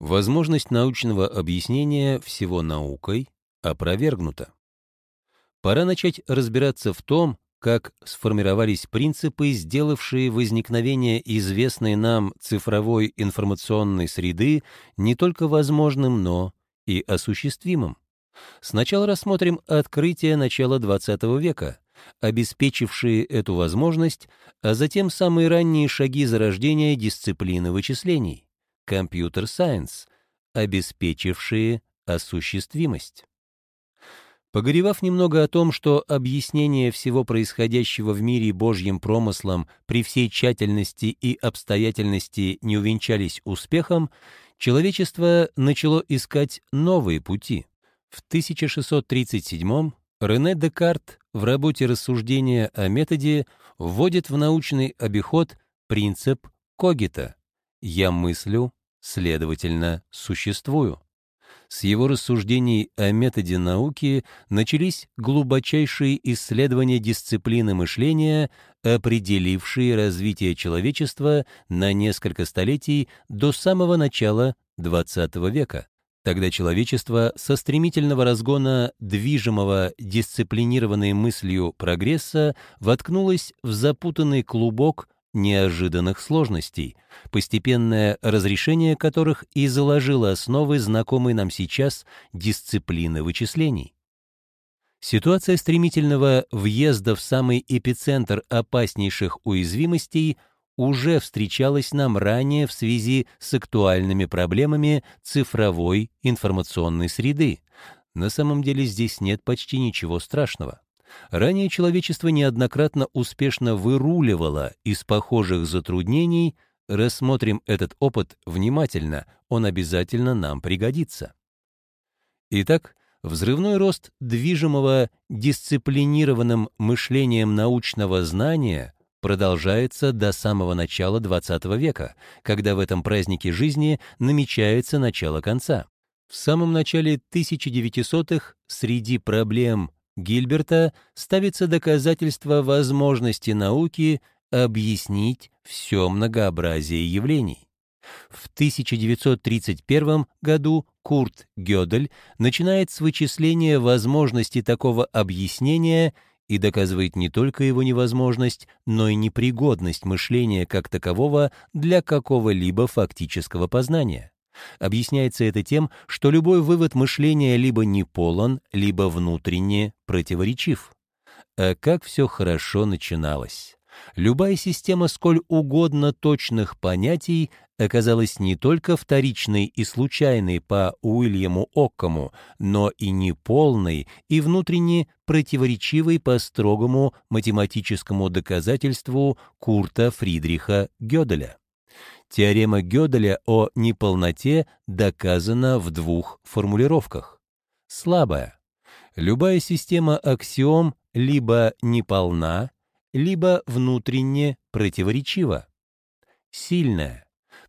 Возможность научного объяснения всего наукой опровергнута. Пора начать разбираться в том, как сформировались принципы, сделавшие возникновение известной нам цифровой информационной среды не только возможным, но и осуществимым. Сначала рассмотрим открытия начала XX века, обеспечившие эту возможность, а затем самые ранние шаги зарождения дисциплины вычислений — компьютер-сайенс, обеспечившие осуществимость. Погоревав немного о том, что объяснение всего происходящего в мире Божьим промыслом при всей тщательности и обстоятельности не увенчались успехом, человечество начало искать новые пути. В 1637 Рене Декарт в работе «Рассуждения о методе» вводит в научный обиход принцип когита «я мыслю, следовательно, существую». С его рассуждений о методе науки начались глубочайшие исследования дисциплины мышления, определившие развитие человечества на несколько столетий до самого начала XX века. Тогда человечество со стремительного разгона движимого дисциплинированной мыслью прогресса воткнулось в запутанный клубок неожиданных сложностей, постепенное разрешение которых и заложило основы знакомой нам сейчас дисциплины вычислений. Ситуация стремительного въезда в самый эпицентр опаснейших уязвимостей уже встречалась нам ранее в связи с актуальными проблемами цифровой информационной среды. На самом деле здесь нет почти ничего страшного. Ранее человечество неоднократно успешно выруливало из похожих затруднений, рассмотрим этот опыт внимательно, он обязательно нам пригодится. Итак, взрывной рост движимого дисциплинированным мышлением научного знания продолжается до самого начала XX века, когда в этом празднике жизни намечается начало конца. В самом начале 1900-х среди проблем Гильберта ставится доказательство возможности науки объяснить все многообразие явлений. В 1931 году Курт Гёдель начинает с вычисления возможности такого объяснения и доказывает не только его невозможность, но и непригодность мышления как такового для какого-либо фактического познания. Объясняется это тем, что любой вывод мышления либо не полон, либо внутренне противоречив. А как все хорошо начиналось. Любая система сколь угодно точных понятий оказалась не только вторичной и случайной по Уильяму Оккому, но и неполной и внутренне противоречивой по строгому математическому доказательству Курта Фридриха Гёделя. Теорема Гёделя о неполноте доказана в двух формулировках. Слабая. Любая система аксиом либо неполна, либо внутренне противоречива. Сильная.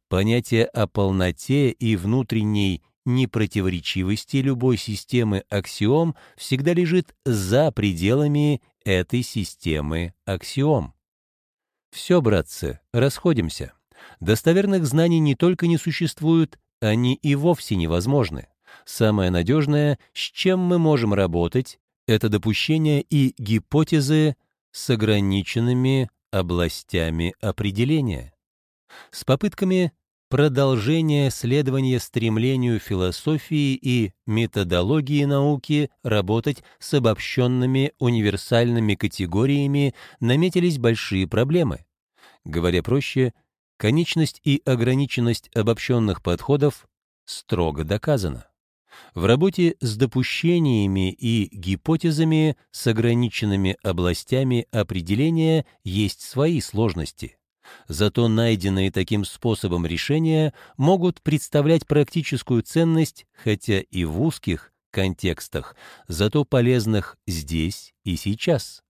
Понятие о полноте и внутренней непротиворечивости любой системы аксиом всегда лежит за пределами этой системы аксиом. Все, братцы, расходимся. Достоверных знаний не только не существует, они и вовсе невозможны. Самое надежное, с чем мы можем работать, это допущения и гипотезы с ограниченными областями определения. С попытками продолжения следования стремлению философии и методологии науки работать с обобщенными универсальными категориями наметились большие проблемы. Говоря проще, Конечность и ограниченность обобщенных подходов строго доказана. В работе с допущениями и гипотезами с ограниченными областями определения есть свои сложности. Зато найденные таким способом решения могут представлять практическую ценность, хотя и в узких контекстах, зато полезных здесь и сейчас.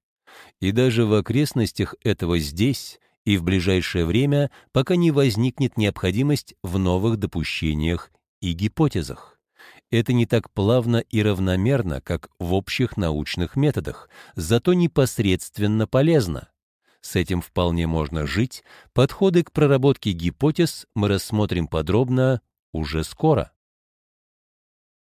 И даже в окрестностях этого здесь и в ближайшее время, пока не возникнет необходимость в новых допущениях и гипотезах. Это не так плавно и равномерно, как в общих научных методах, зато непосредственно полезно. С этим вполне можно жить. Подходы к проработке гипотез мы рассмотрим подробно уже скоро.